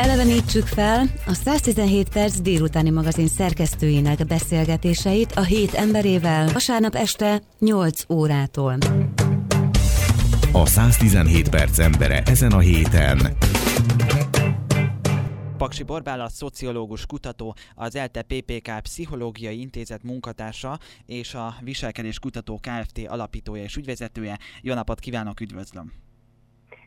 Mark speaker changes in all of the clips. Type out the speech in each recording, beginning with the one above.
Speaker 1: Elevenítsük fel a 117 perc délutáni magazin szerkesztőinek beszélgetéseit a hét emberével vasárnap este 8 órától.
Speaker 2: A 117 perc embere ezen a héten.
Speaker 3: Paksi Borbála, szociológus kutató, az ELTE PPK Pszichológiai Intézet munkatársa és a Viselkedés Kutató Kft. alapítója és ügyvezetője. Jó napot kívánok, üdvözlöm!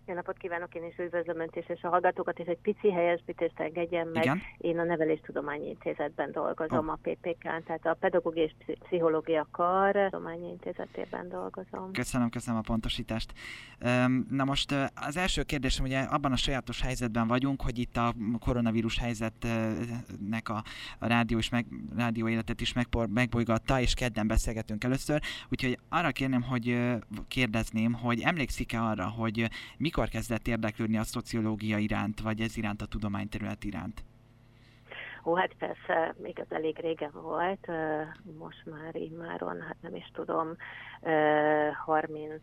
Speaker 4: Jó napot kívánok, én is üdvözlöm Önt és a hallgatókat, és egy pici helyesbítést engedjen meg.
Speaker 3: Igen?
Speaker 4: Én a Neveléstudományi Intézetben dolgozom,
Speaker 3: Oh.
Speaker 4: a PPK-n, tehát a Pedagógiai és Pszi- Pszichológia Kar Tudományi Intézetében dolgozom.
Speaker 3: Köszönöm, köszönöm a pontosítást. Na most az első kérdésem, ugye abban a sajátos helyzetben vagyunk, hogy itt a koronavírus helyzetnek a, a rádió, is meg, rádió életet is megpor, megbolygatta, és kedden beszélgetünk először, úgyhogy arra kérném, hogy kérdezném, hogy emlékszik-e arra, hogy ö, mikor kezdett érdeklődni a szociológia iránt, vagy ez iránt a tudományterület iránt?
Speaker 4: Ó, hát persze, még az elég régen volt, most már immáron, hát nem is tudom, ö, 38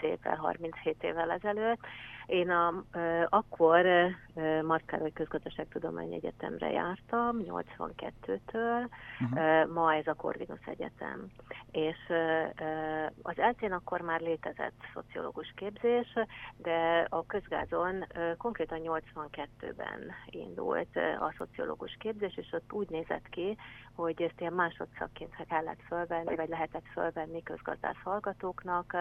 Speaker 4: évvel, 37 évvel ezelőtt. Én a, akkor Markároly Közgazdaságtudomány Egyetemre jártam, 82-től,
Speaker 3: Uh-huh.
Speaker 4: Ma ez a Corvinus Egyetem. És az eltén akkor már létezett szociológus képzés, de a közgázon konkrétan 82-ben indult a szociológus képzés, és ott úgy nézett ki, hogy ezt ilyen másodszakként kellett fölvenni, vagy lehetett fölvenni közgazdász hallgatóknak,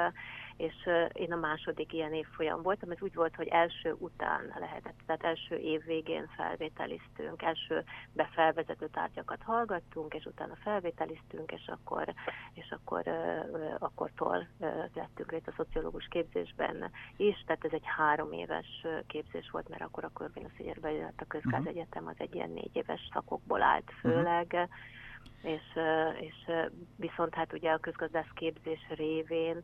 Speaker 4: és én a második ilyen évfolyam voltam, ez úgy volt, hogy első után lehetett, tehát első év végén felvételiztünk, első befelvezető tárgyakat hallgattunk, és utána felvételiztünk, és akkor, és akkor akkortól lettünk részt a szociológus képzésben is, tehát ez egy három éves képzés volt, mert akkor a Corvinus Egyetben jött a Közgázegyetem, az egy ilyen négy éves szakokból állt főleg, és, és viszont hát ugye a közgazdász képzés révén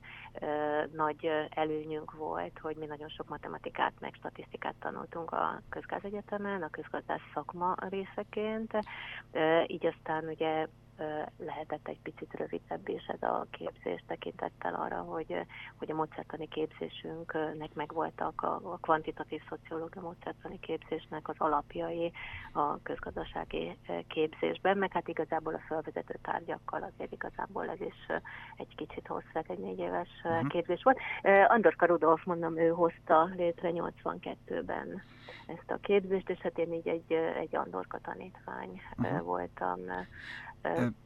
Speaker 4: nagy előnyünk volt, hogy mi nagyon sok matematikát meg statisztikát tanultunk a közgázegyetemen, a közgazdász szakma részeként, így aztán ugye lehetett egy picit rövidebb is ez a képzés tekintettel arra, hogy, hogy a módszertani képzésünknek megvoltak a, a kvantitatív szociológia módszertani képzésnek az alapjai a közgazdasági képzésben, meg hát igazából a felvezető tárgyakkal azért igazából ez is egy kicsit hosszú, egy négy éves
Speaker 3: Mhm.
Speaker 4: képzés volt. Andorka Rudolf, mondom, ő hozta létre 82-ben ezt a képzést, és hát én így egy, egy Andorka tanítvány
Speaker 3: Aha.
Speaker 4: voltam,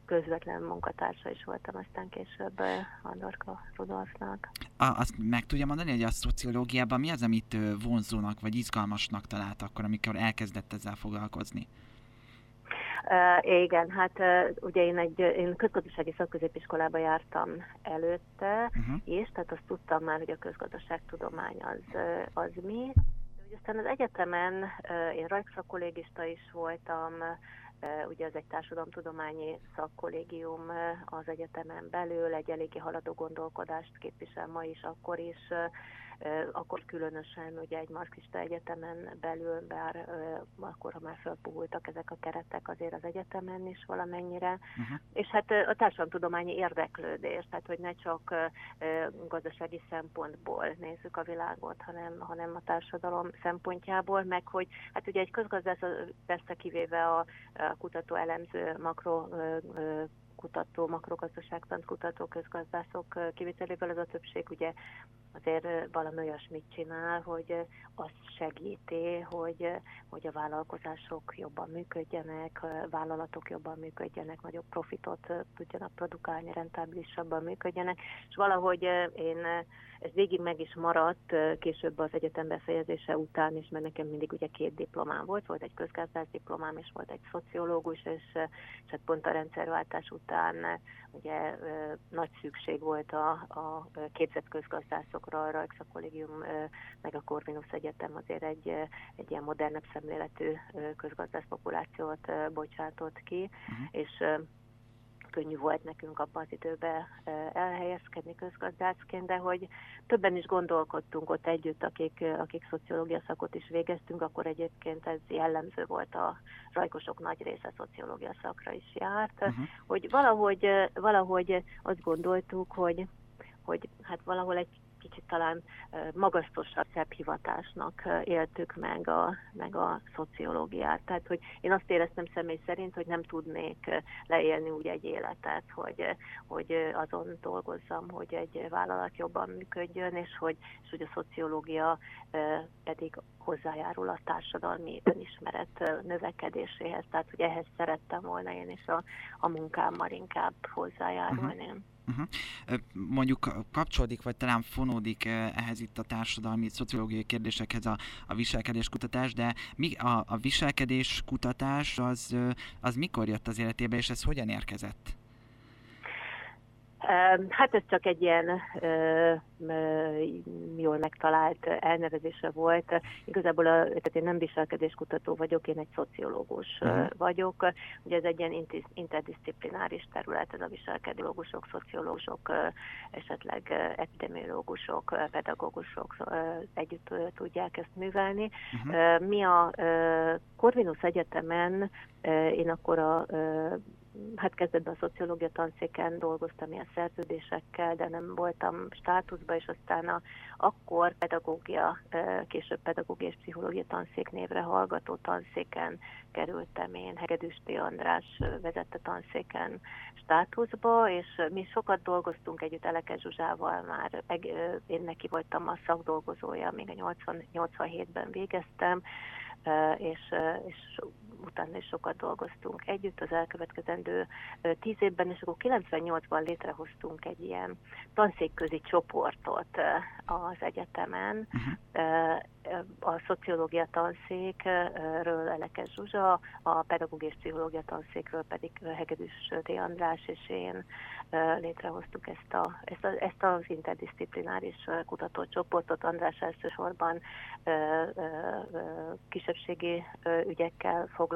Speaker 4: közvetlen munkatársa is voltam aztán később Andorka Rudolfnak.
Speaker 3: A, azt meg tudja mondani, hogy a szociológiában mi az, amit vonzónak vagy izgalmasnak talált akkor, amikor elkezdett ezzel foglalkozni?
Speaker 4: Uh, igen, hát uh, ugye én egy én közgazdasági szakközépiskolába jártam előtte,
Speaker 3: Uh-huh.
Speaker 4: és tehát azt tudtam már, hogy a közgazdaságtudomány az, az mi. De aztán az egyetemen ö, én rajkszakolégista is voltam, ö, ugye az egy társadalomtudományi szakkollégium az egyetemen belül, egy eléggé haladó gondolkodást képvisel ma is, akkor is, akkor különösen ugye egy marxista egyetemen belül, bár akkor, ha már felpuhultak ezek a keretek azért az egyetemen is valamennyire,
Speaker 3: Uh-huh.
Speaker 4: és hát a társadalomtudományi érdeklődés, tehát hogy ne csak gazdasági szempontból nézzük a világot, hanem, hanem a társadalom szempontjából, meg hogy hát ugye egy közgazdász persze kivéve a, a kutató elemző makro kutató, makrogazdaságtant kutató közgazdászok kivételével ez a többség ugye azért valami olyasmit csinál, hogy ö, azt segíti, hogy, hogy a vállalkozások jobban működjenek, vállalatok jobban működjenek, nagyobb profitot tudjanak produkálni, rentábilisabban működjenek, és valahogy én ez végig meg is maradt később az egyetem befejezése után is, mert nekem mindig ugye két diplomám volt, volt egy közgazdász diplomám, és volt egy szociológus, és, és hát pont a rendszerváltás után ugye nagy szükség volt a, a képzett közgazdászokra, a Rajksa Kollégium ö, meg a Corvinus Egyetem azért egy, egy ilyen modernebb szemléletű közgazdász populációt bocsátott ki,
Speaker 3: Mhm.
Speaker 4: és könnyű volt nekünk abban az időben elhelyezkedni közgazdászként, de hogy többen is gondolkodtunk ott együtt, akik, akik szociológia szakot is végeztünk, akkor egyébként ez jellemző volt a rajkosok nagy része szociológia szakra is járt,
Speaker 3: Uh-huh.
Speaker 4: hogy valahogy, valahogy azt gondoltuk, hogy, hogy hát valahol egy kicsit talán magasztosabb szebb hivatásnak éltük meg a, meg a szociológiát. Tehát, hogy én azt éreztem személy szerint, hogy nem tudnék leélni úgy egy életet, hogy, hogy azon dolgozzam, hogy egy vállalat jobban működjön, és hogy, és hogy a szociológia pedig hozzájárul a társadalmi önismeret növekedéséhez. Tehát, hogy ehhez szerettem volna én is a, a munkámmal inkább hozzájárulni. Uh-huh. Uh-huh.
Speaker 3: Mondjuk kapcsolódik, vagy talán fonódik ehhez itt a társadalmi, szociológiai kérdésekhez a, a viselkedéskutatás, de mi a, a viselkedéskutatás az, az mikor jött az életébe, és ez hogyan érkezett?
Speaker 4: Hát ez csak egy ilyen jól megtalált elnevezése volt. Igazából a, tehát én nem viselkedéskutató vagyok, én egy szociológus uh-huh. vagyok. Ugye ez egy ilyen interdisziplináris terület, ez a viselkedőlógusok, szociológusok, esetleg epidemiológusok, pedagógusok együtt tudják ezt művelni. Uh-huh. Mi a Corvinus Egyetemen én akkor a hát kezdetben a szociológia tanszéken dolgoztam ilyen szerződésekkel, de nem voltam státuszban, és aztán a, akkor pedagógia, később pedagógia és pszichológia tanszék névre hallgató tanszéken kerültem én, Hegedűsti András vezette tanszéken státuszba, és mi sokat dolgoztunk együtt Eleke Zsuzsával már, én neki voltam a szakdolgozója, még a 80, 87-ben végeztem, és, és utána is sokat dolgoztunk együtt az elkövetkezendő tíz évben, és akkor 98-ban létrehoztunk egy ilyen tanszékközi csoportot az egyetemen. Uh-huh. A szociológia tanszékről Elekes Zsuzsa, a pedagógiai és pszichológia tanszékről pedig Hegedűs D. András és én létrehoztuk ezt, a, ezt, a, ezt az interdisziplináris kutatócsoportot. András elsősorban kisebbségi ügyekkel foglalkozott,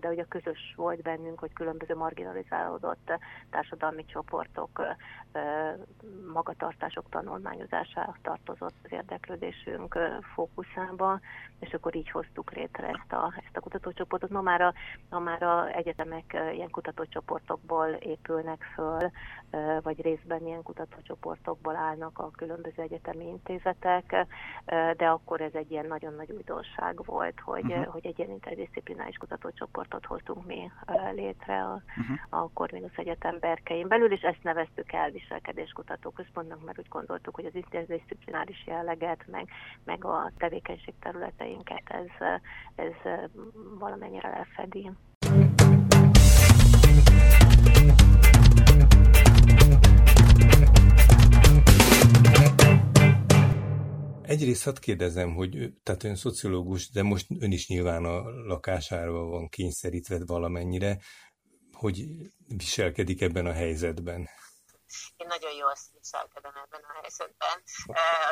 Speaker 4: de ugye közös volt bennünk, hogy különböző marginalizálódott társadalmi csoportok magatartások tanulmányozására tartozott az érdeklődésünk fókuszába, és akkor így hoztuk létre ezt a, ezt a kutatócsoportot. Ma már a, ma már a egyetemek ilyen kutatócsoportokból épülnek föl, vagy részben ilyen kutatócsoportokból állnak a különböző egyetemi intézetek, de akkor ez egy ilyen nagyon nagy újdonság volt, hogy, uh-huh. hogy egy ilyen interdisziplináris kutatócsoportot hoztunk mi létre a, uh-huh. a Corvinus Egyetem berkein belül, és ezt neveztük el viselkedéskutató központnak, mert úgy gondoltuk, hogy az interdisziplináris jelleget, meg, meg a tevékenység területeinket ez, ez valamennyire lefedi.
Speaker 5: Egyrészt hadd kérdezem, hogy tehát ön szociológus, de most ön is nyilván a lakására van kényszerítve valamennyire, hogy viselkedik ebben a helyzetben?
Speaker 6: Én nagyon jól viselkedem ebben a helyzetben.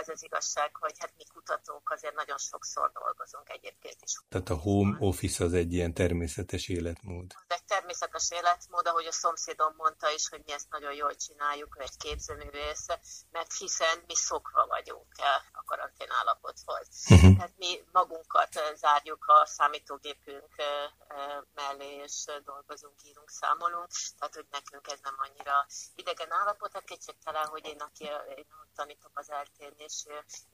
Speaker 6: Az az igazság, hogy hát mi kutatók azért nagyon sokszor dolgozunk egyébként is.
Speaker 5: Tehát a home office az egy ilyen természetes életmód.
Speaker 6: Ez egy természetes életmód, ahogy a szomszédom mondta is, hogy mi ezt nagyon jól csináljuk, egy képzőművész, mert hiszen mi szokva vagyunk a karantén állapothoz. Uh-huh. Tehát mi magunkat zárjuk a számítógépünk mellé, és dolgozunk, írunk, számolunk, tehát hogy nekünk ez nem annyira idegen állapot, hát kétségtelen, hogy én, aki én tanítok az eltén, és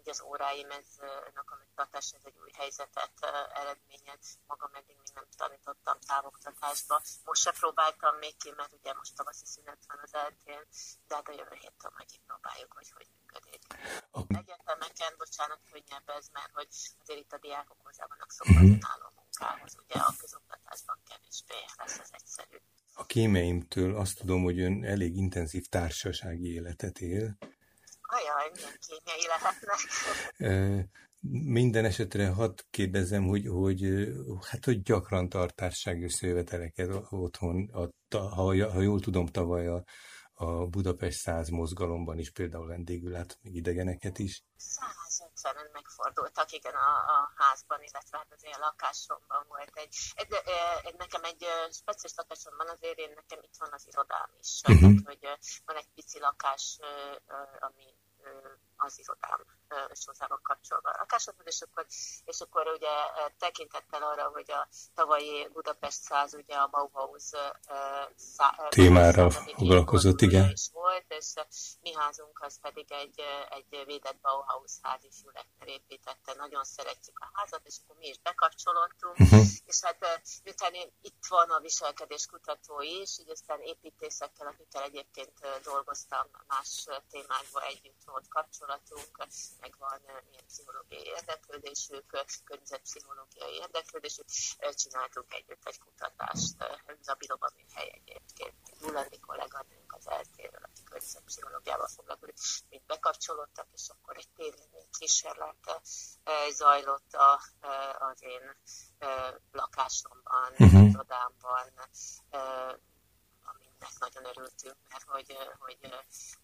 Speaker 6: így az óráim, ez ennek a megtartás, ez egy új helyzetet eredményez. Magam eddig még nem tanítottam távoktatásba. Most se próbáltam még ki, mert ugye most tavaszi szünet van az eltén, de hát a jövő héttől majd próbáljuk, hogy hogy működik. Egyetemeken, bocsánat, könnyebb ez, mert hogy azért itt a diákok hozzá vannak szokva uh-huh. önálló munkához, ugye a közoktatásban kevésbé lesz ez egyszerű.
Speaker 5: A kémeimtől azt tudom, hogy ön elég intenzív társasági életet él.
Speaker 6: Ajaj, milyen kémjei lehetnek.
Speaker 5: Minden esetre hadd kérdezem, hogy, hogy, hát, hogy gyakran tart társasági szöveteleket otthon, a, ha, ha jól tudom, tavaly a, a Budapest száz mozgalomban is például vendégül lát még idegeneket is.
Speaker 6: 150-en megfordultak, igen, a, a házban, illetve hát az én lakásomban volt egy, egy, egy nekem egy speciális lakásomban azért én nekem itt van az irodám is, uh-huh. tehát, hogy van egy pici lakás, ami az irodám és hozzá van kapcsolva a lakásokhoz, és akkor, és akkor ugye tekintettel arra, hogy a tavalyi Budapest száz ugye a Bauhaus
Speaker 5: szá, témára foglalkozott, igen.
Speaker 6: Is volt, és mi házunk az pedig egy, egy védett Bauhaus ház is építette, nagyon szeretjük a házat, és akkor mi is bekapcsolódtunk, uh-huh. és hát miután itt van a viselkedéskutató is, így aztán építészekkel, akikkel egyébként dolgoztam más témákban együtt volt kapcsolatunk, meg van ilyen pszichológiai érdeklődésük, környezetpszichológiai érdeklődésük, csináltunk együtt egy kutatást, Zabiloba műhely egyébként. Gyulandi kolléganőnk az eltéről, aki környezetpszichológiával foglalkozik, mint bekapcsolódtak, és akkor egy térélmény kísérlet zajlott a, az én lakásomban, uh-huh. irodámban, aminek nagyon örültünk, mert hogy, hogy,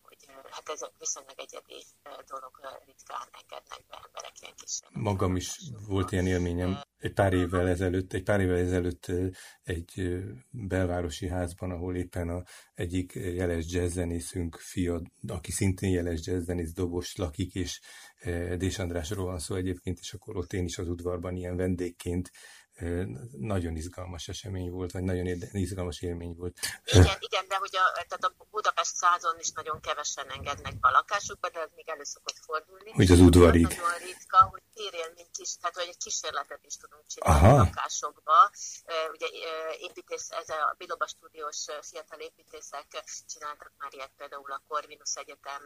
Speaker 6: hogy hát ez viszonylag egyedi dolog, ritkán engednek be emberek ilyen kis.
Speaker 5: Magam is volt ilyen élményem egy pár évvel ezelőtt, egy pár évvel ezelőtt egy belvárosi házban, ahol éppen a egyik jeles jazzzenészünk fia, aki szintén jeles jazzzenész dobos lakik, és Dés Andrásról van szó egyébként, és akkor ott én is az udvarban ilyen vendégként nagyon izgalmas esemény volt, vagy nagyon izgalmas élmény volt.
Speaker 6: Igen, igen, de hogy a, tehát a Budapest százon is nagyon kevesen engednek be a lakásukba, de ez még elő szokott fordulni.
Speaker 5: Hogy az udvari.
Speaker 6: Nagyon ritka, hogy mint kis, tehát hogy egy kísérletet is tudunk csinálni Aha. a lakásokba. Ugye építész, ez a Biloba stúdiós fiatal építészek csináltak már ilyet például a Corvinus Egyetem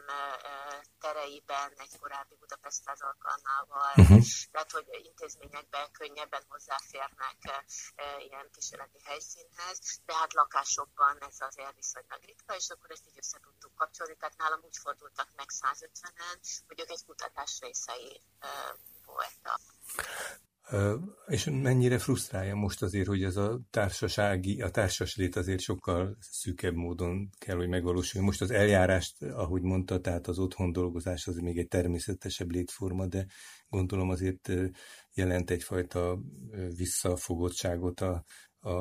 Speaker 6: tereiben egy korábbi Budapest száz alkalmával, uh-huh. tehát hogy intézményekben könnyebben hozzáfér férnek ilyen kísérleti helyszínhez, de hát lakásokban ez azért viszonylag ritka, és akkor ezt így össze tudtuk kapcsolni, tehát nálam úgy fordultak meg 150-en, hogy ők egy kutatás részei voltak.
Speaker 5: És mennyire frusztrálja most azért, hogy ez a társasági, a társas lét azért sokkal szűkebb módon kell, hogy megvalósuljon. Most az eljárást, ahogy mondta, tehát az otthon dolgozás az még egy természetesebb létforma, de gondolom azért jelent egyfajta visszafogottságot a, a,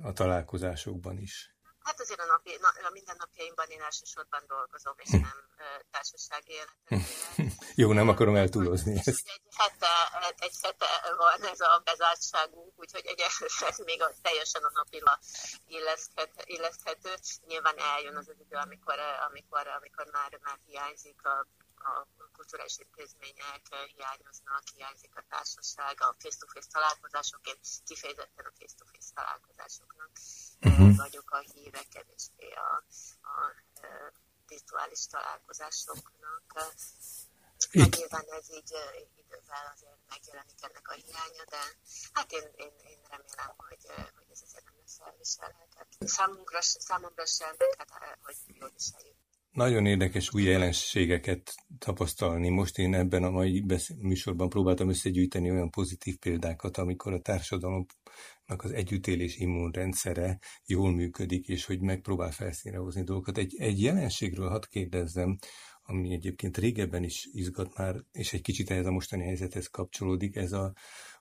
Speaker 5: a találkozásokban is.
Speaker 6: Hát azért a, napi, a mindennapjaimban én elsősorban dolgozom, és hm. nem társasági életet
Speaker 5: Jó, nem akarom eltúlozni ezt.
Speaker 6: Egy hete, egy hete van ez a bezártságunk, úgyhogy ez még a, teljesen a napira illeszthet, illeszthető. Nyilván eljön az az idő, amikor, amikor, amikor már, már hiányzik a a kulturális intézmények hiányoznak, hiányzik a társaság, a face-to-face találkozások, én kifejezetten a face-to-face találkozásoknak uh-huh. vagyok a híre, kevésbé a, a, a virtuális találkozásoknak. Itt. Nyilván ez így idővel azért megjelenik ennek a hiánya, de hát én, én, én remélem, hogy, hogy ez azért nem lesz elviselhetetlen. Számunkra, számomra sem, hát hogy jól viseljük
Speaker 5: nagyon érdekes új jelenségeket tapasztalni. Most én ebben a mai műsorban próbáltam összegyűjteni olyan pozitív példákat, amikor a társadalomnak az együttélés immunrendszere jól működik, és hogy megpróbál felszínre hozni dolgokat. Egy, egy jelenségről hadd kérdezzem, ami egyébként régebben is izgat már, és egy kicsit ehhez a mostani helyzethez kapcsolódik, ez a,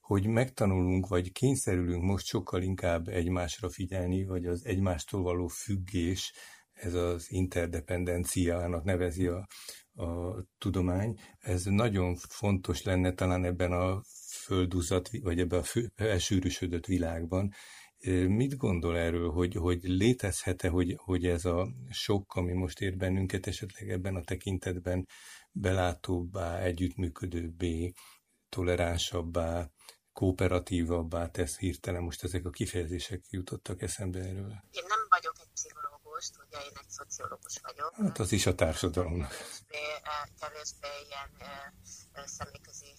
Speaker 5: hogy megtanulunk, vagy kényszerülünk most sokkal inkább egymásra figyelni, vagy az egymástól való függés, ez az interdependenciának nevezi a, a tudomány. Ez nagyon fontos lenne talán ebben a földuzat, vagy ebben a fő, elsűrűsödött világban. Mit gondol erről, hogy, hogy létezhet-e, hogy, hogy ez a sok, ami most ér bennünket esetleg ebben a tekintetben belátóbbá, együttműködőbbé, toleránsabbá, kooperatívabbá tesz hirtelen. Most ezek a kifejezések jutottak eszembe erről.
Speaker 6: Én nem vagyok pszichológust, ugye én egy szociológus vagyok.
Speaker 5: Hát az is a társadalomnak.
Speaker 6: Kevésbé, eh, kevésbé ilyen eh, eh, személyközi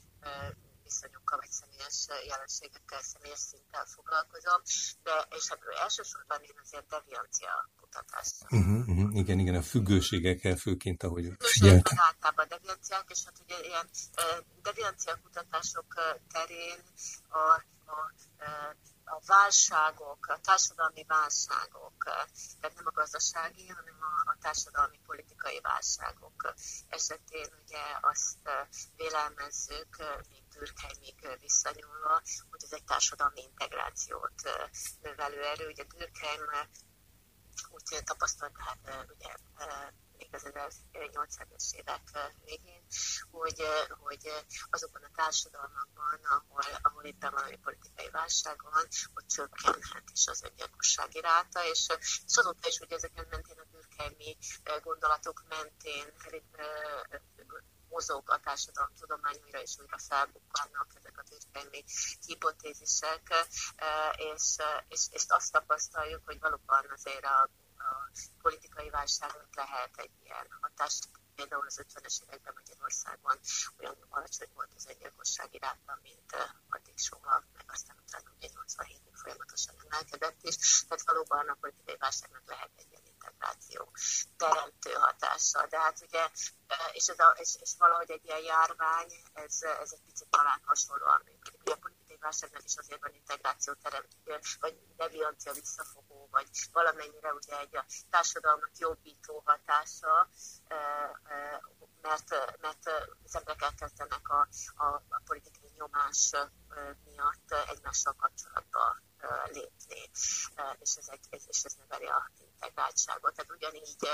Speaker 6: viszonyokkal, vagy személyes jelenségekkel, személyes szinttel foglalkozom, de és ebből elsősorban én azért deviancia kutatást.
Speaker 5: Uh-huh, uh-huh. Igen, igen, a függőségekkel főként, ahogy
Speaker 6: figyeltem. Általában devianciák, és hát ugye ilyen deviancia kutatások terén a, a, a a válságok, a társadalmi válságok, tehát nem a gazdasági, hanem a, a társadalmi politikai válságok esetén ugye azt vélelmezzük, még Durkheimig visszanyúlva, hogy ez egy társadalmi integrációt növelő erő. Ugye Durkheim úgy tapasztalt, hát ugye még az 1800-es évek végén, hogy, hogy azokban a társadalmakban, ahol, ahol éppen valami politikai válság van, ott csökkenhet is az öngyilkossági ráta, és, és azóta is, hogy ezeken mentén a bürkelmi gondolatok mentén mozog a társadalom tudomány, újra és újra felbukkannak ezek a történelmi hipotézisek, és, és, és azt tapasztaljuk, hogy valóban azért a, politikai válságnak lehet egy ilyen hatás, például az 50-es években Magyarországon olyan alacsony volt az egyilkossági ráta, mint addig soha, meg aztán utána ugye 87-ig folyamatosan emelkedett is. Tehát valóban a politikai válságnak lehet egy ilyen integráció teremtő hatása. De hát ugye, és, ez a, és, és valahogy egy ilyen járvány, ez, ez egy picit talán hasonlóan működik. A politikai válságnak is azért van integráció teremtő, vagy deviancia visszafogó, vagy valamennyire ugye egy a társadalmat jobbító hatása, mert, mert az emberek elkezdenek a, a, a politikai nyomás miatt egymással kapcsolatba lépni, és ez, egy, és ez növeli a integráltságot. Tehát ugyanígy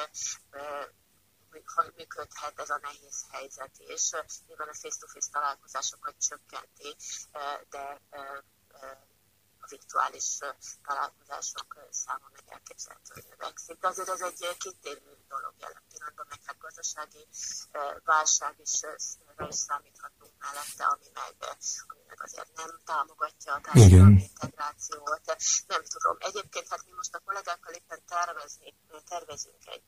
Speaker 6: működhet ez a nehéz helyzet, és nyilván a face-to-face találkozásokat csökkenti, de a virtuális találkozások száma meg elképzelhetően növekszik. De azért ez egy kétérű dolog jelen pillanatban, meg hát gazdasági válság is, is számíthatunk mellette, ami meg, ami meg azért nem támogatja a társadalmi integrációt. Nem tudom. Egyébként hát mi most a kollégákkal éppen tervezni, tervezünk egy,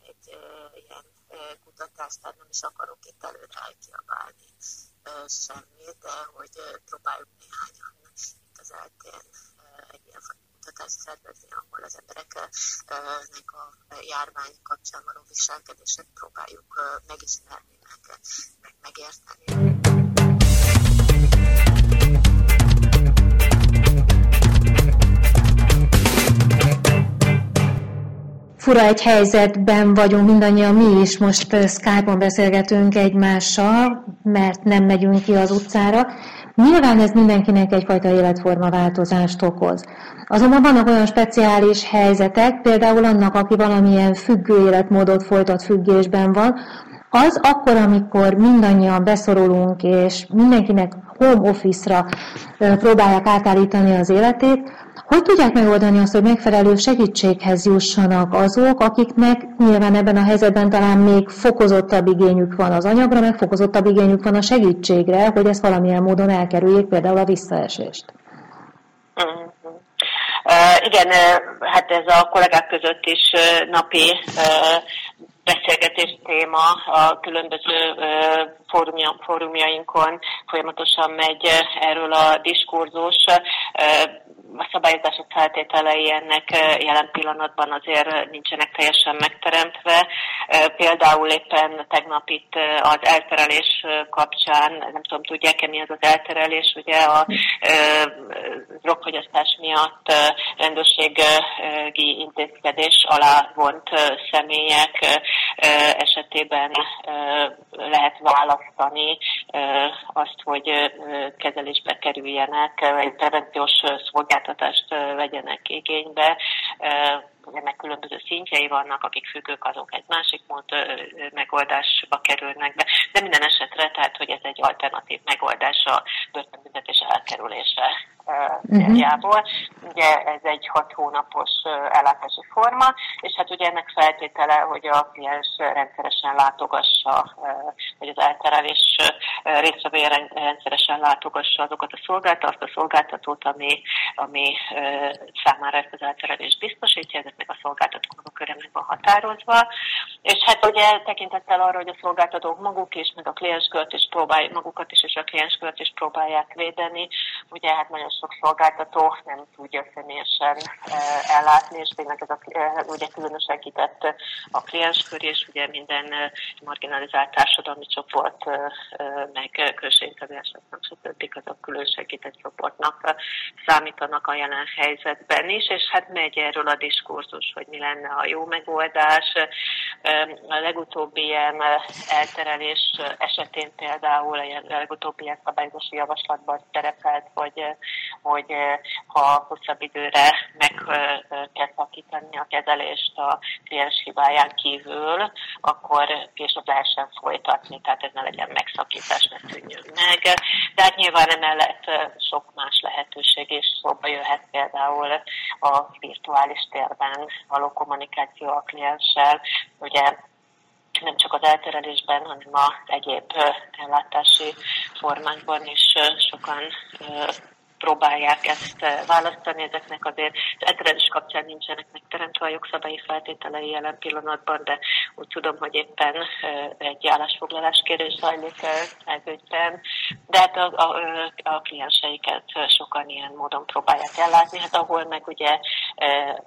Speaker 6: egy ilyen kutatást, tehát nem is akarok itt előre elkiabálni semmit, de hogy próbáljuk néhányan eltén egy ilyen kutatást szervezni, ahol az embereknek a járvány kapcsán való viselkedését próbáljuk megismerni, meg, meg megérteni.
Speaker 7: fura egy helyzetben vagyunk mindannyian mi is, most Skype-on beszélgetünk egymással, mert nem megyünk ki az utcára. Nyilván ez mindenkinek egyfajta életforma változást okoz. Azonban vannak olyan speciális helyzetek, például annak, aki valamilyen függő életmódot folytat függésben van, az akkor, amikor mindannyian beszorulunk, és mindenkinek home office-ra próbálják átállítani az életét, hogy tudják megoldani azt, hogy megfelelő segítséghez jussanak azok, akiknek nyilván ebben a helyzetben talán még fokozottabb igényük van az anyagra, meg fokozottabb igényük van a segítségre, hogy ezt valamilyen módon elkerüljék, például a visszaesést?
Speaker 6: Uh, igen, hát ez a kollégák között is napi beszélgetés téma a különböző fórumjainkon folyamatosan megy erről a diskurzus a szabályozások feltételei ennek jelen pillanatban azért nincsenek teljesen megteremtve. Például éppen tegnap itt az elterelés kapcsán, nem tudom, tudják-e mi az az elterelés, ugye a drogfogyasztás miatt rendőrségi intézkedés alá vont személyek esetében lehet választani azt, hogy kezelésbe kerüljenek, egy prevenciós szolgáltatást vegyenek igénybe. Ennek különböző szintjei vannak, akik függők, azok egy másik mód megoldásba kerülnek be. De minden esetre, tehát, hogy ez egy alternatív megoldás a börtönbüntetés elkerülése céljából. Uh-huh. Ugye ez egy hat hónapos ellátási forma, és hát ugye ennek feltétele, hogy a kliens rendszeresen látogassa, vagy az elterelés résztvevője rendszeresen látogassa azokat a szolgáltatót, azt a szolgáltatót, ami, ami számára ezt az elterelést biztosítja, ezeknek a szolgáltatóknak a köre meg van határozva. És hát ugye tekintettel arra, hogy a szolgáltatók maguk is, meg a klienskört is próbálják, magukat is és a klienskört is próbálják védeni, ugye hát nagyon sok szolgáltató nem tudja személyesen eh, ellátni, és tényleg ez a, eh, ugye különösen kitett a klienskör, és ugye minden eh, marginalizált társadalmi csoport, meg külsőintervásoknak, stb. azok külön segített csoportnak számítanak a jelen helyzetben is, és hát megy erről a diskurzus, hogy mi lenne a jó megoldás.
Speaker 4: A legutóbbi ilyen elterelés esetén például a legutóbbi ilyen szabályozási javaslatban szerepelt, hogy, hogy ha hosszabb időre meg kell szakítani a kezelést a kliens hibáján kívül, akkor később lehessen folytatni, tehát ez ne legyen megszakítás, ne tűnjön meg. De hát nyilván emellett sok más lehetőség is szóba jöhet például a virtuális térben való kommunikáció a klienssel. Ugye nem csak az elterelésben, hanem az egyéb ellátási formákban is sokan próbálják ezt választani, ezeknek azért. Az elterelés kapcsán nincsenek megteremtve a jogszabályi feltételei jelen pillanatban, de úgy tudom, hogy éppen egy állásfoglalás kérés zajlik eh, ez ügyben, de hát a, a, a klienseiket sokan ilyen módon próbálják ellátni, hát ahol meg ugye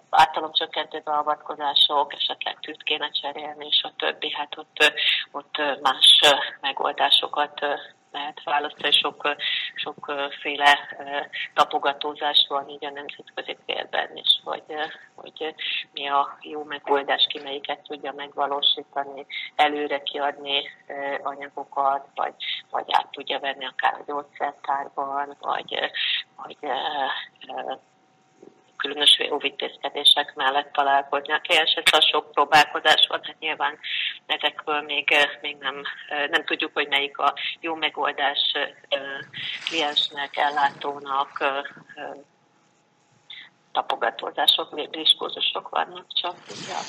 Speaker 4: ártalomcsökkentő beavatkozások, esetleg tűt kéne cserélni, és a többi, hát ott, ott más megoldásokat lehet választani, sok, sokféle tapogatózás van így a nemzetközi térben is, hogy, hogy mi a jó megoldás, ki melyiket tudja megvalósítani, előre kiadni anyagokat, vagy, vagy át tudja venni akár a gyógyszertárban, vagy, vagy különös óvintézkedések mellett találkozni a kliensekkel. Sok próbálkozás van, hát nyilván ezekből még, még nem, nem tudjuk, hogy melyik a jó megoldás kliensnek, ellátónak, tapogatózások, diskurzusok vannak csak. Ja.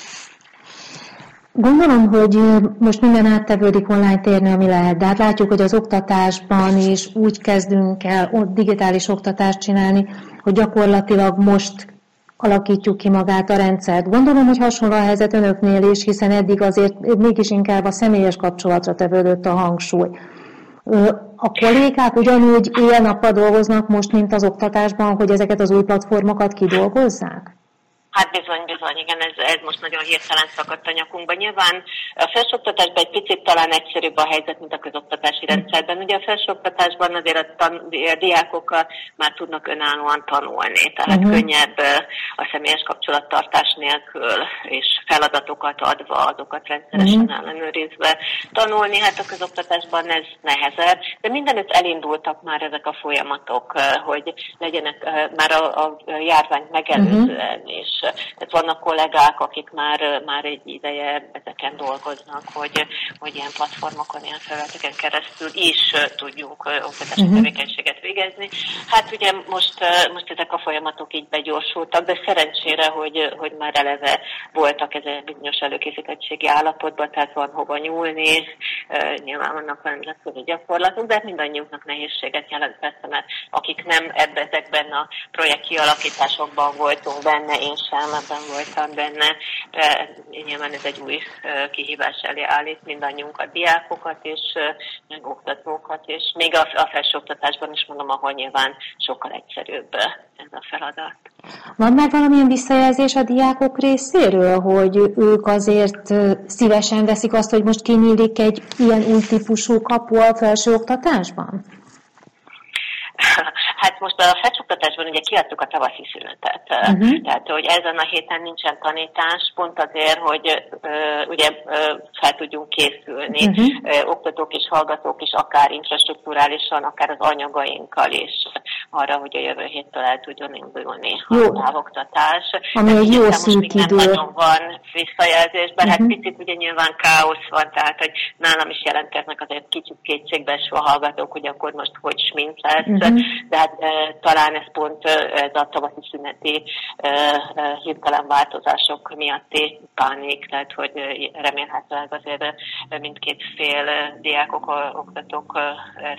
Speaker 7: Gondolom, hogy most minden áttevődik online térni, ami lehet, de hát látjuk, hogy az oktatásban is úgy kezdünk el digitális oktatást csinálni, hogy gyakorlatilag most alakítjuk ki magát a rendszert. Gondolom, hogy hasonló a helyzet önöknél is, hiszen eddig azért mégis inkább a személyes kapcsolatra tevődött a hangsúly. A kollégák ugyanúgy éjjel-nappal dolgoznak most, mint az oktatásban, hogy ezeket az új platformokat kidolgozzák?
Speaker 4: Hát bizony, bizony, igen, ez, ez most nagyon hirtelen szakadt a nyakunkba. Nyilván a felsőoktatásban egy picit talán egyszerűbb a helyzet, mint a közoktatási rendszerben. Ugye a felsőoktatásban azért a, tan- a diákok már tudnak önállóan tanulni, tehát uh-huh. könnyebb a személyes kapcsolattartás nélkül és feladatokat adva, azokat rendszeresen uh-huh. ellenőrizve tanulni. Hát a közoktatásban ez nehezebb, de mindenütt elindultak már ezek a folyamatok, hogy legyenek már a, a járvány megelőzően uh-huh. is tehát vannak kollégák, akik már, már egy ideje ezeken dolgoznak, hogy, hogy ilyen platformokon, ilyen felületeken keresztül is tudjunk oktatási uh-huh. tevékenységet végezni. Hát ugye most, most ezek a folyamatok így begyorsultak, de szerencsére, hogy, hogy már eleve voltak egy bizonyos előkészítettségi állapotban, tehát van hova nyúlni, nyilván vannak nemzetközi gyakorlatok, de mindannyiunknak nehézséget jelent persze, mert akik nem ebbe, ezekben a projekt kialakításokban voltunk benne, én sem ebben voltam benne, nyilván ez egy új kihívás elé állít mindannyiunkat, diákokat és meg oktatókat, és még a, a felsőoktatásban is mondom, ahol nyilván sokkal egyszerűbb ez a feladat.
Speaker 7: Van már valamilyen visszajelzés a diákok részéről, hogy ők azért szívesen veszik azt, hogy most kinyílik egy ilyen új típusú kapu a felsőoktatásban?
Speaker 4: Hát most a felsőoktatásban ugye kiadtuk a tavaszi szünetet, uh-huh. tehát hogy ezen a héten nincsen tanítás, pont azért, hogy uh, ugye uh, fel tudjunk készülni, uh-huh. uh, oktatók és hallgatók is, akár infrastruktúrálisan, akár az anyagainkkal is arra, hogy a jövő héttől el tudjon indulni jó. a távoktatás.
Speaker 7: Ami egy jó szűk idő.
Speaker 4: Nem nagyon van visszajelzésben, uh-huh. hát picit ugye nyilván káosz van, tehát hogy nálam is jelentkeznek azért kicsit kétségbeesve a hallgatók, hogy akkor most hogy smint lesz, uh-huh de hát talán ez pont ez a tavaszi szüneti hirtelen változások miatti pánik, tehát hogy remélhetőleg azért mindkét fél diákok, oktatók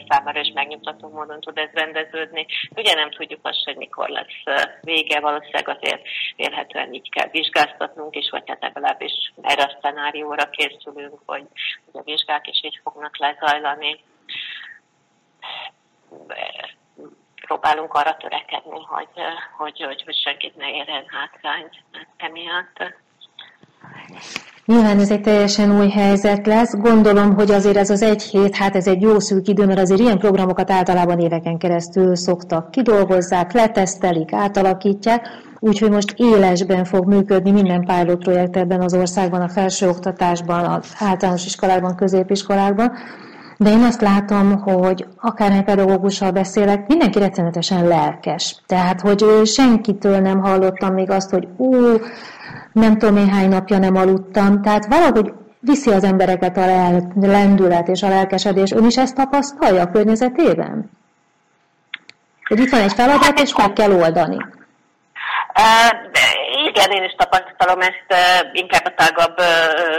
Speaker 4: számára is megnyugtató módon tud ez rendeződni. Ugye nem tudjuk azt, hogy mikor lesz vége, valószínűleg azért érhetően így kell vizsgáztatnunk is, vagy hát legalábbis erre a szenárióra készülünk, hogy a vizsgák is így fognak lezajlani próbálunk arra törekedni, hogy, hogy, hogy, hogy senkit ne érjen hátrány emiatt.
Speaker 7: Nyilván ez egy teljesen új helyzet lesz. Gondolom, hogy azért ez az egy hét, hát ez egy jó szűk idő, mert azért ilyen programokat általában éveken keresztül szoktak kidolgozzák, letesztelik, átalakítják. Úgyhogy most élesben fog működni minden pilot projekt ebben az országban, a felsőoktatásban, az általános iskolákban, középiskolákban. De én azt látom, hogy akármely pedagógussal beszélek, mindenki rettenetesen lelkes. Tehát, hogy senkitől nem hallottam még azt, hogy ú, nem tudom néhány napja nem aludtam. Tehát valahogy viszi az embereket a lendület és a lelkesedés. Ön is ezt tapasztalja a környezetében? Hogy itt van egy feladat, és meg kell oldani.
Speaker 6: Igen, én is tapasztalom ezt inkább a tágabb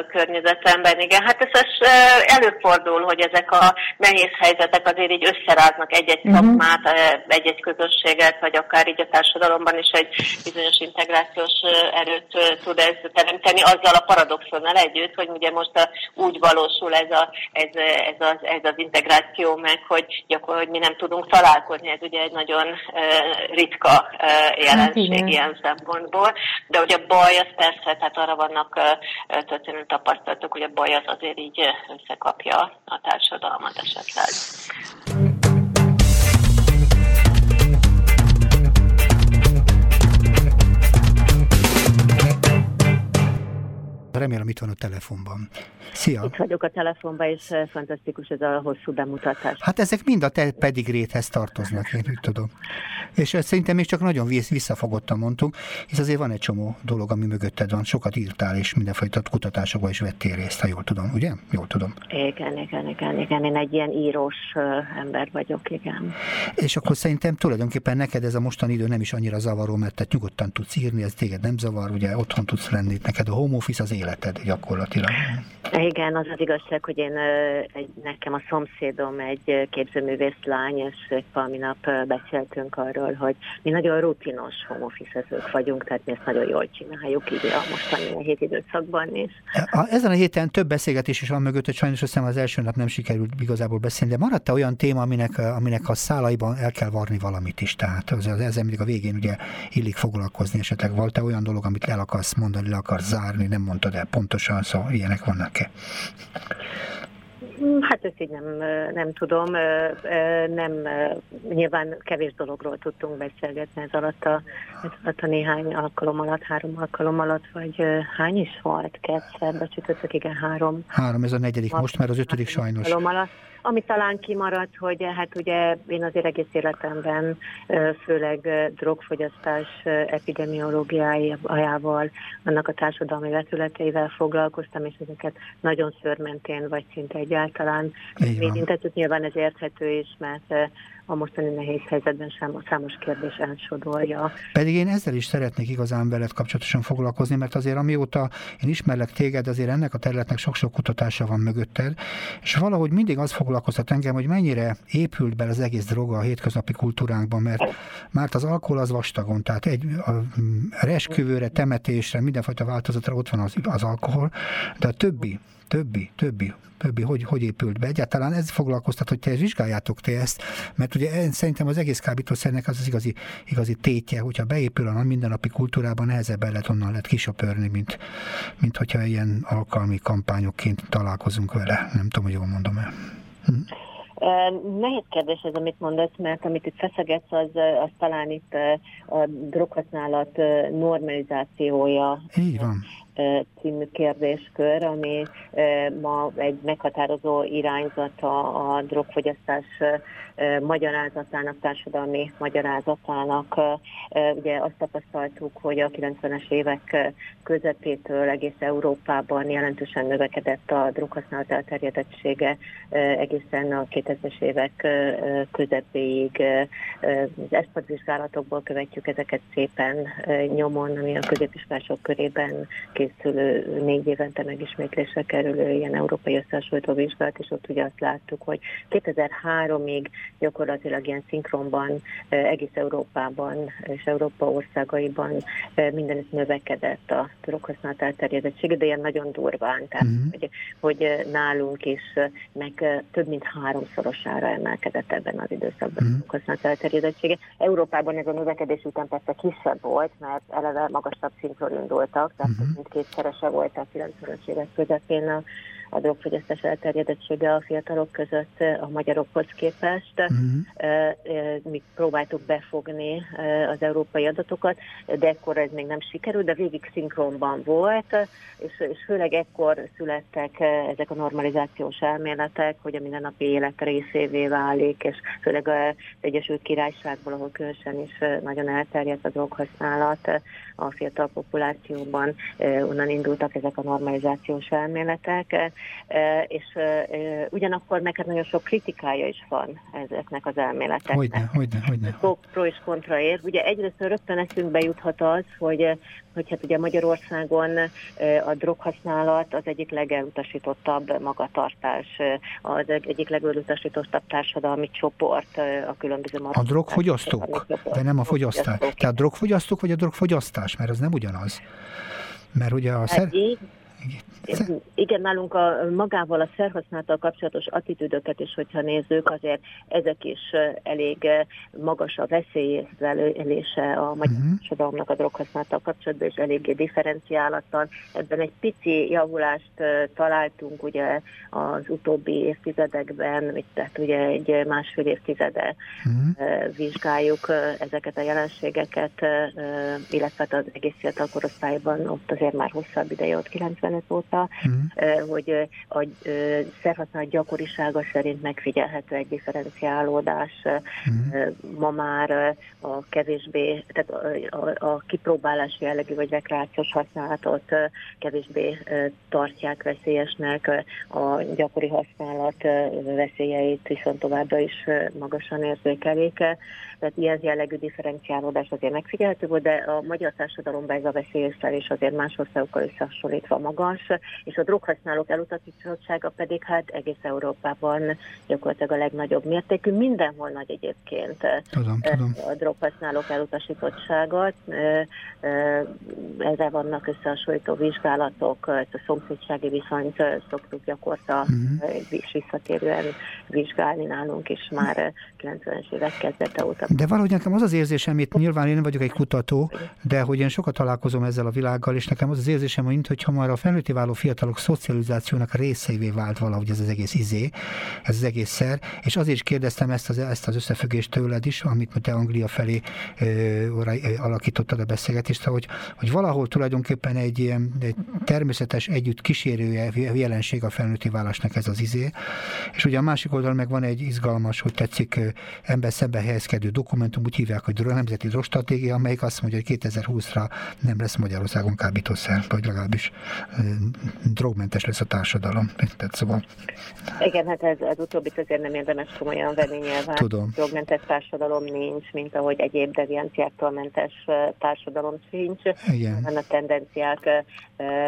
Speaker 6: környezetemben. Igen, hát ez, ez előfordul, hogy ezek a nehéz helyzetek azért így összeráznak egy-egy uh-huh. szakmát, uh, egy-egy közösséget, vagy akár így a társadalomban is egy bizonyos integrációs erőt tud ez teremteni, azzal a paradoxonnal együtt, hogy ugye most a, úgy valósul ez, a, ez, ez, az, ez az integráció meg, hogy gyakorlatilag mi nem tudunk találkozni. Ez ugye egy nagyon ritka uh, jelenség hát, ilyen szempontból. De ugye a baj az persze, tehát arra vannak történő tapasztalatok, hogy a baj az azért így összekapja a társadalmat esetleg.
Speaker 8: Remélem itt van a telefonban. Szia!
Speaker 4: Itt vagyok a telefonban, és eh, fantasztikus ez a hosszú bemutatás.
Speaker 8: Hát ezek mind a te pedigréthez tartoznak, én úgy tudom. És ezt szerintem még csak nagyon visszafogottan mondtunk, hisz azért van egy csomó dolog, ami mögötted van. Sokat írtál, és mindenfajta kutatásokban is vettél részt, ha jól tudom, ugye? Jól tudom.
Speaker 4: Igen, igen, igen, igen. Én egy ilyen írós eh, ember vagyok, igen.
Speaker 8: És akkor szerintem tulajdonképpen neked ez a mostani idő nem is annyira zavaró, mert te nyugodtan tudsz írni, ez téged nem zavar, ugye otthon tudsz lenni, neked a home office az életed gyakorlatilag.
Speaker 4: Igen, az az igazság, hogy én egy, nekem a szomszédom egy képzőművész lány, és valami nap beszéltünk arról, hogy mi nagyon rutinos homofizezők vagyunk, tehát mi ezt nagyon jól csináljuk így a mostani hét időszakban is.
Speaker 8: Ezen a héten több beszélgetés is van mögött, hogy sajnos azt hiszem az első nap nem sikerült igazából beszélni, de maradt-e olyan téma, aminek, aminek a szálaiban el kell varni valamit is? Tehát az, az ezzel mindig a végén ugye illik foglalkozni, esetleg volt-e olyan dolog, amit el akarsz mondani, le akarsz zárni, nem mondtad el pontosan, szóval ilyenek vannak-e?
Speaker 4: Hát ezt így nem, nem tudom, nem, nyilván kevés dologról tudtunk beszélgetni ez alatt a, ez alatt a néhány alkalom alatt, három alkalom alatt, vagy hány is volt? Kétszer, becsütöttök, igen, három.
Speaker 8: Három, ez a negyedik, most már az ötödik sajnos.
Speaker 4: Alatt. Ami talán kimaradt, hogy hát ugye én azért egész életemben főleg drogfogyasztás epidemiológiájával, annak a társadalmi vetületeivel foglalkoztam, és ezeket nagyon szörmentén, vagy szinte egyáltalán érintettük. Nyilván ez érthető is, mert a mostani nehéz helyzetben sem számos kérdés elsodolja.
Speaker 8: Pedig én ezzel is szeretnék igazán veled kapcsolatosan foglalkozni, mert azért amióta én ismerlek téged, azért ennek a területnek sok-sok kutatása van mögötted, és valahogy mindig az foglalkoztat engem, hogy mennyire épült be az egész droga a hétköznapi kultúránkban, mert már az alkohol az vastagon, tehát egy a, resküvőre, temetésre, mindenfajta változatra ott van az, az alkohol, de a többi, többi, többi, többi, hogy, hogy épült be. Egyáltalán ez foglalkoztat, hogy te vizsgáljátok te ezt, mert ugye szerintem az egész kábítószernek az az igazi, igazi tétje, hogyha beépül a mindennapi kultúrában, nehezebben lehet onnan lehet kisöpörni, mint, mint hogyha ilyen alkalmi kampányokként találkozunk vele. Nem tudom, hogy jól mondom el. Hm.
Speaker 4: Nehéz kérdés ez, amit mondasz, mert amit itt feszegetsz, az, az talán itt a droghasználat normalizációja.
Speaker 8: Így van
Speaker 4: című kérdéskör, ami ma egy meghatározó irányzata a drogfogyasztás magyarázatának, társadalmi magyarázatának. Ugye azt tapasztaltuk, hogy a 90-es évek közepétől egész Európában jelentősen növekedett a droghasználat elterjedettsége egészen a 2000-es évek közepéig. Az eszpadvizsgálatokból követjük ezeket szépen nyomon, ami a középiskolások körében készülő négy évente megismétlésre kerülő ilyen európai összehasonlító vizsgálat, és ott ugye azt láttuk, hogy 2003-ig gyakorlatilag ilyen szinkronban egész Európában és Európa országaiban mindenütt növekedett a droghasználat elterjedettsége, de ilyen nagyon durván, tehát uh-huh. hogy, hogy nálunk is meg több mint háromszorosára emelkedett ebben az időszakban uh-huh. a droghasználat elterjedettsége. Európában ez a növekedés után persze kisebb volt, mert eleve magasabb szintről indultak, tehát uh-huh. mint kétszerese volt a 90-es évek közepén a a drogfogyasztás elterjedettsége a fiatalok között a magyarokhoz képest. Uh-huh. Mi próbáltuk befogni az európai adatokat, de ekkor ez még nem sikerült, de végig szinkronban volt, és, és főleg ekkor születtek ezek a normalizációs elméletek, hogy a mindennapi élet részévé válik, és főleg az Egyesült Királyságból, ahol különösen is nagyon elterjedt a droghasználat a fiatal populációban, onnan indultak ezek a normalizációs elméletek, és ugyanakkor neked nagyon sok kritikája is van ezeknek az elméleteknek.
Speaker 8: Hogyne, hogyne, hogyne.
Speaker 4: Pro és kontra ér. Ugye egyrészt rögtön eszünkbe juthat az, hogy, hogy hát ugye Magyarországon a droghasználat az egyik legelutasítottabb magatartás, az egyik legelutasítottabb társadalmi csoport a különböző
Speaker 8: A drogfogyasztók, de nem a fogyasztás. Tehát drogfogyasztók vagy a drogfogyasztás, mert az nem ugyanaz. Mert ugye a szer...
Speaker 4: Igen, nálunk a, magával a szerhasználattal kapcsolatos attitűdöket is, hogyha nézzük, azért ezek is elég magas a veszélyészlelése a magyar uh-huh. társadalomnak a droghasználattal kapcsolatban, és eléggé differenciálatlan. Ebben egy pici javulást találtunk ugye az utóbbi évtizedekben, tehát ugye egy másfél évtizede uh-huh. vizsgáljuk ezeket a jelenségeket, illetve hát az egész fiatal korosztályban ott azért már hosszabb ideje, ott 90 2015 óta, uh-huh. hogy a szerhasználat gyakorisága szerint megfigyelhető egy differenciálódás. Uh-huh. Ma már a kevésbé, tehát a, a, kipróbálási jellegű vagy rekreációs használatot kevésbé tartják veszélyesnek, a gyakori használat veszélyeit viszont továbbra is magasan érzékelik. Tehát ilyen jellegű differenciálódás azért megfigyelhető volt, de a magyar társadalomban ez a veszélyészlelés azért más országokkal összehasonlítva magas, és a droghasználók elutasítottsága pedig hát egész Európában gyakorlatilag a legnagyobb mértékű. Mindenhol nagy egyébként
Speaker 8: tudom, tudom.
Speaker 4: a droghasználók elutasítottsága. Ezzel vannak összehasonlító vizsgálatok, a szomszédsági viszonyt szoktuk gyakorta uh-huh. visszatérően vizsgálni nálunk is már 90-es évek kezdete óta
Speaker 8: de valahogy nekem az az érzésem, itt nyilván én nem vagyok egy kutató, de hogy én sokat találkozom ezzel a világgal, és nekem az az érzésem, mint hogyha már a felnőtté váló fiatalok szocializációnak részeivé vált valahogy ez az egész izé, ez az egész szer, és azért is kérdeztem ezt az, ezt az összefüggést tőled is, amit te Anglia felé ö, ö, alakítottad a beszélgetést, hogy, hogy valahol tulajdonképpen egy ilyen egy természetes együtt kísérője jelenség a felnőtté válásnak ez az izé, és ugye a másik oldalon meg van egy izgalmas, hogy tetszik ember szembe helyezkedő dokumentum, úgy hívják, hogy Nemzeti Drogstratégia, amelyik azt mondja, hogy 2020-ra nem lesz Magyarországon kábítószer, vagy legalábbis drogmentes lesz a társadalom. Tehát szóval...
Speaker 4: Igen, hát ez, ez utóbbit azért nem érdemes komolyan venni nyilván.
Speaker 8: Tudom.
Speaker 4: Drogmentes társadalom nincs, mint ahogy egyéb devianciáktól mentes társadalom sincs.
Speaker 8: Igen.
Speaker 4: A tendenciák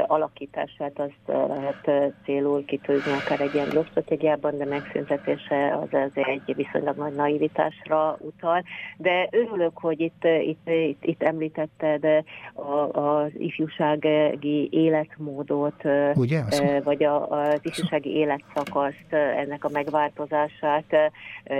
Speaker 4: alakítását azt lehet célul kitűzni akár egy ilyen drogstratégiában, de megszüntetése az, az egy viszonylag nagy naivitásra utal. De örülök, hogy itt, itt, itt, itt említetted az ifjúsági életmódot,
Speaker 8: Ugye?
Speaker 4: vagy a, az ifjúsági életszakaszt, ennek a megváltozását,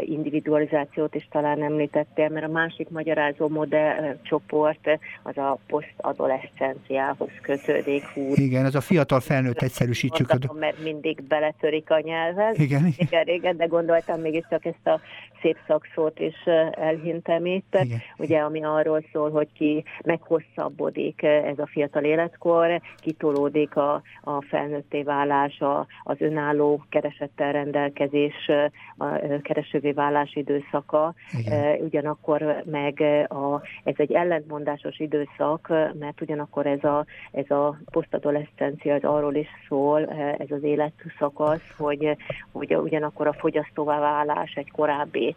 Speaker 4: individualizációt is talán említettél, mert a másik magyarázó modell csoport az a posztadolescenciához kötődik.
Speaker 8: Hú, igen, ez a fiatal felnőtt egyszerűsítsük.
Speaker 4: Mondatom, mert mindig beletörik a nyelven.
Speaker 8: Igen,
Speaker 4: igen, igen, de gondoltam mégiscsak ezt a szép szakszót is elhintem itt,
Speaker 8: Igen.
Speaker 4: ugye ami arról szól, hogy ki meghosszabbodik ez a fiatal életkor, kitolódik a, a felnőtté válás, a, az önálló keresettel rendelkezés, a keresővé válás időszaka,
Speaker 8: Igen.
Speaker 4: ugyanakkor meg a, ez egy ellentmondásos időszak, mert ugyanakkor ez a, ez a posztadolescencia az arról is szól, ez az életszakasz, hogy, hogy ugyanakkor a fogyasztóvá válás egy korábbi,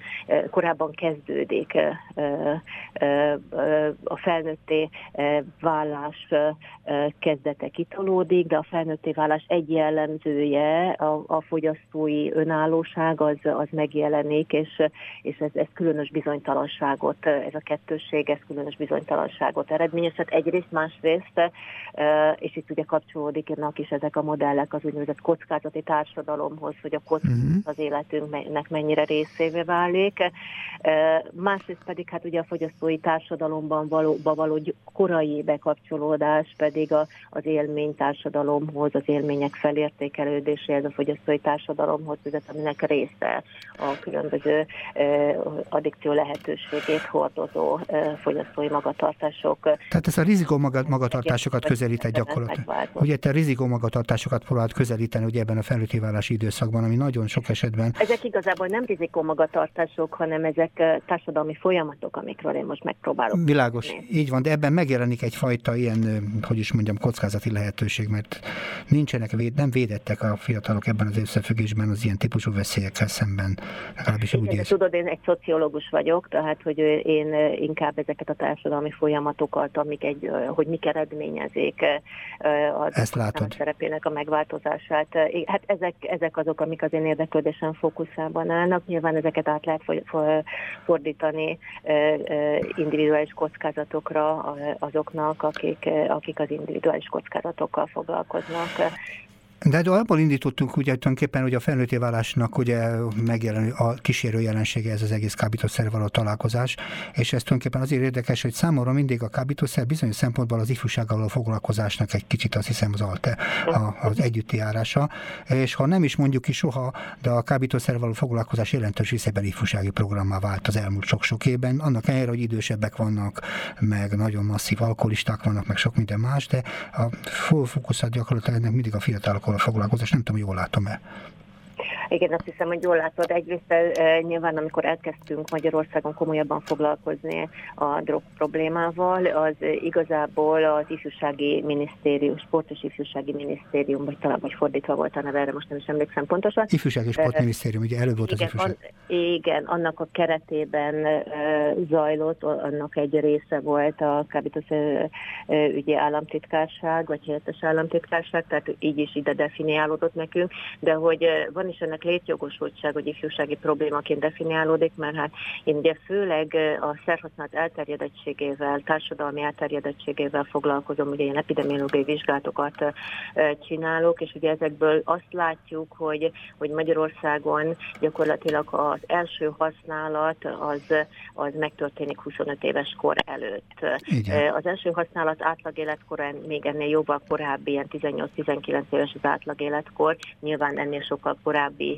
Speaker 4: korábban kezdődik a felnőtté vállás kezdete kitolódik, de a felnőtté válás egy jellemzője, a, a fogyasztói önállóság az, az megjelenik, és, és ez, ez különös bizonytalanságot, ez a kettősség, ez különös bizonytalanságot eredményezhet. Egyrészt, másrészt, és itt ugye kapcsolódik is ezek a modellek az úgynevezett kockázati társadalomhoz, hogy a kockázat uh-huh. az életünknek mennyire részévé válik, válik. Másrészt pedig hát ugye a fogyasztói társadalomban való, való korai bekapcsolódás pedig a, az élmény társadalomhoz, az élmények felértékelődéséhez, a fogyasztói társadalomhoz vezet, aminek része a különböző addikció lehetőségét hordozó fogyasztói magatartások.
Speaker 8: Tehát ez a rizikó magatartásokat közelített gyakorlatilag. Ugye te rizikó magatartásokat próbált közelíteni ugye ebben a felnőtti időszakban, ami nagyon sok esetben...
Speaker 4: Ezek igazából nem rizikó magatartások, hanem ezek társadalmi folyamatok, amikről én most megpróbálok.
Speaker 8: Világos, tenni. így van, de ebben megjelenik egyfajta ilyen, hogy is mondjam, kockázati lehetőség, mert nincsenek, véd, nem védettek a fiatalok ebben az összefüggésben az ilyen típusú veszélyekkel szemben, legalábbis
Speaker 4: úgy
Speaker 8: Igen,
Speaker 4: Tudod, én egy szociológus vagyok, tehát hogy én inkább ezeket a társadalmi folyamatokat, amik egy, hogy mik eredményezik
Speaker 8: az Ezt látod.
Speaker 4: szerepének a megváltozását. Hát ezek, ezek azok, amik az én érdeklődésem fókuszában állnak. Nyilván ezeket át lehet fordítani individuális kockázatokra azoknak, akik, akik az individuális kockázatokkal foglalkoznak.
Speaker 8: De hát abból indítottunk ugye tulajdonképpen, hogy a felnőtté válásnak ugye megjelen a kísérő jelensége ez az egész kábítószer való találkozás, és ez tulajdonképpen azért érdekes, hogy számomra mindig a kábítószer bizonyos szempontból az ifjúsággal való foglalkozásnak egy kicsit azt hiszem az alte, a, az együtti járása, és ha nem is mondjuk ki soha, de a kábítószer való foglalkozás jelentős részében ifjúsági programmá vált az elmúlt sok-sok évben, annak ellenére, hogy idősebbek vannak, meg nagyon masszív alkoholisták vannak, meg sok minden más, de a fókuszat gyakorlatilag ennek mindig a fiatalok a foglalkozás, nem tudom, jól látom-e.
Speaker 4: Igen, azt hiszem, hogy jól látod. Egyrészt nyilván, amikor elkezdtünk Magyarországon komolyabban foglalkozni a drog problémával, az igazából az ifjúsági minisztérium, sport és ifjúsági minisztérium, vagy talán vagy fordítva volt a neve, erre most nem is emlékszem pontosan.
Speaker 8: Ifjúsági sportminisztérium, ugye előbb volt
Speaker 4: igen,
Speaker 8: az ifjúság.
Speaker 4: An, igen, annak a keretében zajlott, annak egy része volt a kábítószer ügyi államtitkárság, vagy helyettes államtitkárság, tehát így is ide definiálódott nekünk, de hogy van is ennek ennek létjogosultság, hogy ifjúsági problémaként definiálódik, mert hát én ugye főleg a szerhasználat elterjedettségével, társadalmi elterjedettségével foglalkozom, ugye ilyen epidemiológiai vizsgálatokat csinálok, és ugye ezekből azt látjuk, hogy, hogy Magyarországon gyakorlatilag az első használat az, az megtörténik 25 éves kor előtt. Igen. Az első használat átlag életkor még ennél jóval korábbi, ilyen 18-19 éves az átlag életkor, nyilván ennél sokkal korábbi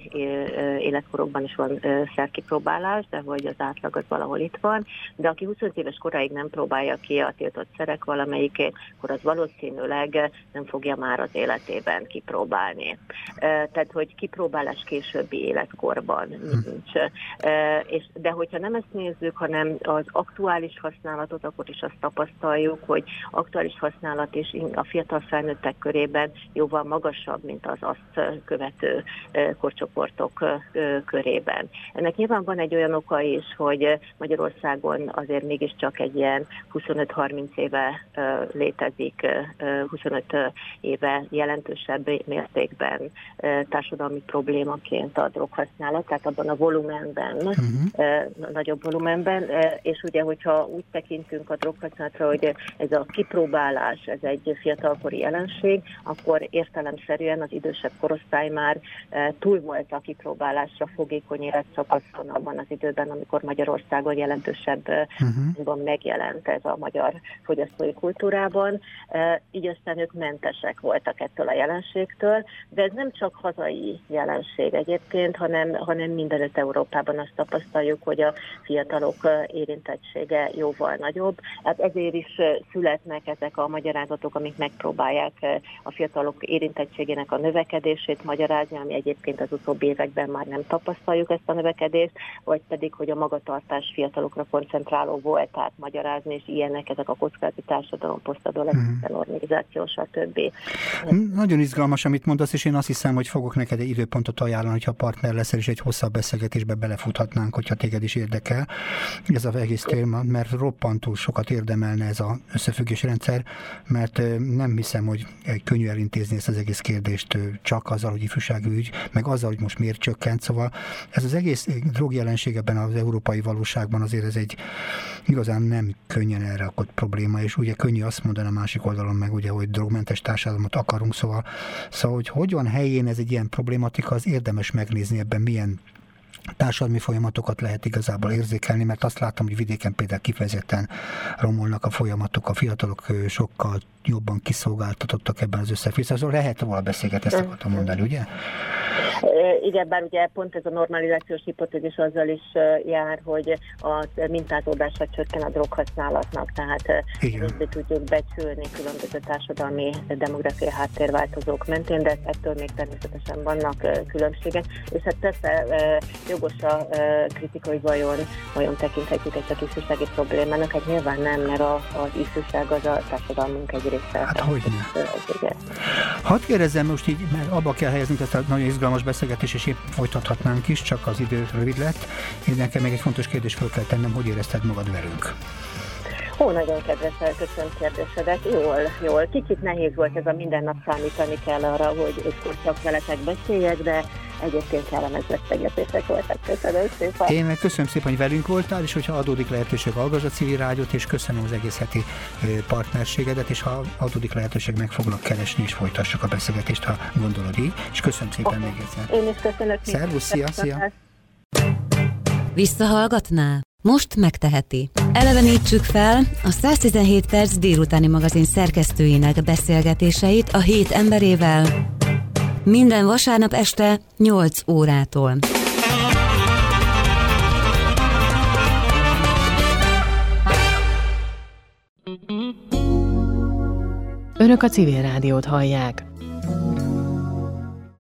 Speaker 4: életkorokban is van szerkipróbálás, de hogy az átlag az valahol itt van, de aki 25 éves koráig nem próbálja ki a tiltott szerek valamelyikét, akkor az valószínűleg nem fogja már az életében kipróbálni. Tehát, hogy kipróbálás későbbi életkorban nincs. És, de hogyha nem ezt nézzük, hanem az aktuális használatot, akkor is azt tapasztaljuk, hogy aktuális használat is a fiatal felnőttek körében jóval magasabb, mint az azt követő korcsoportban csoportok körében. Ennek nyilván van egy olyan oka is, hogy Magyarországon azért mégiscsak egy ilyen 25-30 éve létezik, 25 éve jelentősebb mértékben társadalmi problémaként a droghasználat, tehát abban a volumenben, uh-huh. nagyobb volumenben, és ugye, hogyha úgy tekintünk a droghasználatra, hogy ez a kipróbálás, ez egy fiatalkori jelenség, akkor értelemszerűen az idősebb korosztály már túl volt a kipróbálásra fogékony életszakaszon abban az időben, amikor Magyarországon jelentősebb uh-huh. megjelent ez a magyar fogyasztói kultúrában. Így aztán ők mentesek voltak ettől a jelenségtől, de ez nem csak hazai jelenség egyébként, hanem, hanem mindenütt Európában azt tapasztaljuk, hogy a fiatalok érintettsége jóval nagyobb. Hát ezért is születnek ezek a magyarázatok, amik megpróbálják a fiatalok érintettségének a növekedését magyarázni, ami egyébként az utóbbi években már nem tapasztaljuk ezt a növekedést, vagy pedig, hogy a magatartás fiatalokra koncentráló volt, tehát magyarázni, és ilyenek ezek a kockázati társadalom, posztadolescencia, hmm. normizáció, stb.
Speaker 8: Nagyon izgalmas, amit mondasz, és én azt hiszem, hogy fogok neked egy időpontot ajánlani, hogyha partner leszel, és egy hosszabb beszélgetésbe belefuthatnánk, hogyha téged is érdekel ez az egész téma, mert roppantúl sokat érdemelne ez az összefüggésrendszer, mert nem hiszem, hogy könnyű elintézni ezt az egész kérdést csak azzal, hogy ifjúsági ügy, meg azzal, hogy most miért csökkent. Szóval ez az egész drogjelenség ebben az európai valóságban azért ez egy igazán nem könnyen elrakott probléma, és ugye könnyű azt mondani a másik oldalon meg, ugye, hogy drogmentes társadalmat akarunk, szóval, szóval hogy hogyan helyén ez egy ilyen problématika, az érdemes megnézni ebben milyen társadalmi folyamatokat lehet igazából érzékelni, mert azt látom, hogy vidéken például kifejezetten romolnak a folyamatok, a fiatalok sokkal jobban kiszolgáltatottak ebben az összefüggésben. Lehet róla beszélgetni, ezt akartam mondani, ugye?
Speaker 4: Igen, bár ugye pont ez a normalizációs hipotézis azzal is jár, hogy a mintázódásra csökken a droghasználatnak, tehát kevésbé tudjuk becsülni különböző társadalmi demográfiai háttérváltozók mentén, de ettől még természetesen vannak különbségek, és hát persze jogos a kritika, hogy vajon, vajon tekinthetjük ezt a ifjúsági problémának, hát nyilván nem, mert a, az ifjúság az a társadalmunk egy része.
Speaker 8: Hát hogy Hadd kérdezzem most így, mert abba kell helyeznünk ezt a nagyon izgalmas beszélgetést, és épp folytathatnánk is, csak az idő rövid lett. Én nekem még egy fontos kérdést fel kell tennem, hogy érezted magad velünk?
Speaker 4: Ó, nagyon kedves, köszönöm kérdésedet. Jól, jól. Kicsit nehéz volt ez a minden nap számítani kell arra, hogy csak veletek beszéljek, de egyébként kellemes beszélgetések voltak. Köszönöm szépen.
Speaker 8: Én meg köszönöm szépen, hogy velünk voltál, és hogyha adódik lehetőség, hallgass a civil rádiót, és köszönöm az egész heti partnerségedet, és ha adódik lehetőség, meg foglak keresni, és folytassuk a beszélgetést, ha gondolod így. És köszönöm szépen okay. még egyszer.
Speaker 4: Én is köszönök.
Speaker 8: Szervusz, szia, szia.
Speaker 1: Visszahallgatná? Most megteheti. Elevenítsük fel a 117 perc délutáni magazin szerkesztőinek beszélgetéseit a hét emberével minden vasárnap este 8 órától.
Speaker 9: Önök a civil rádiót hallják.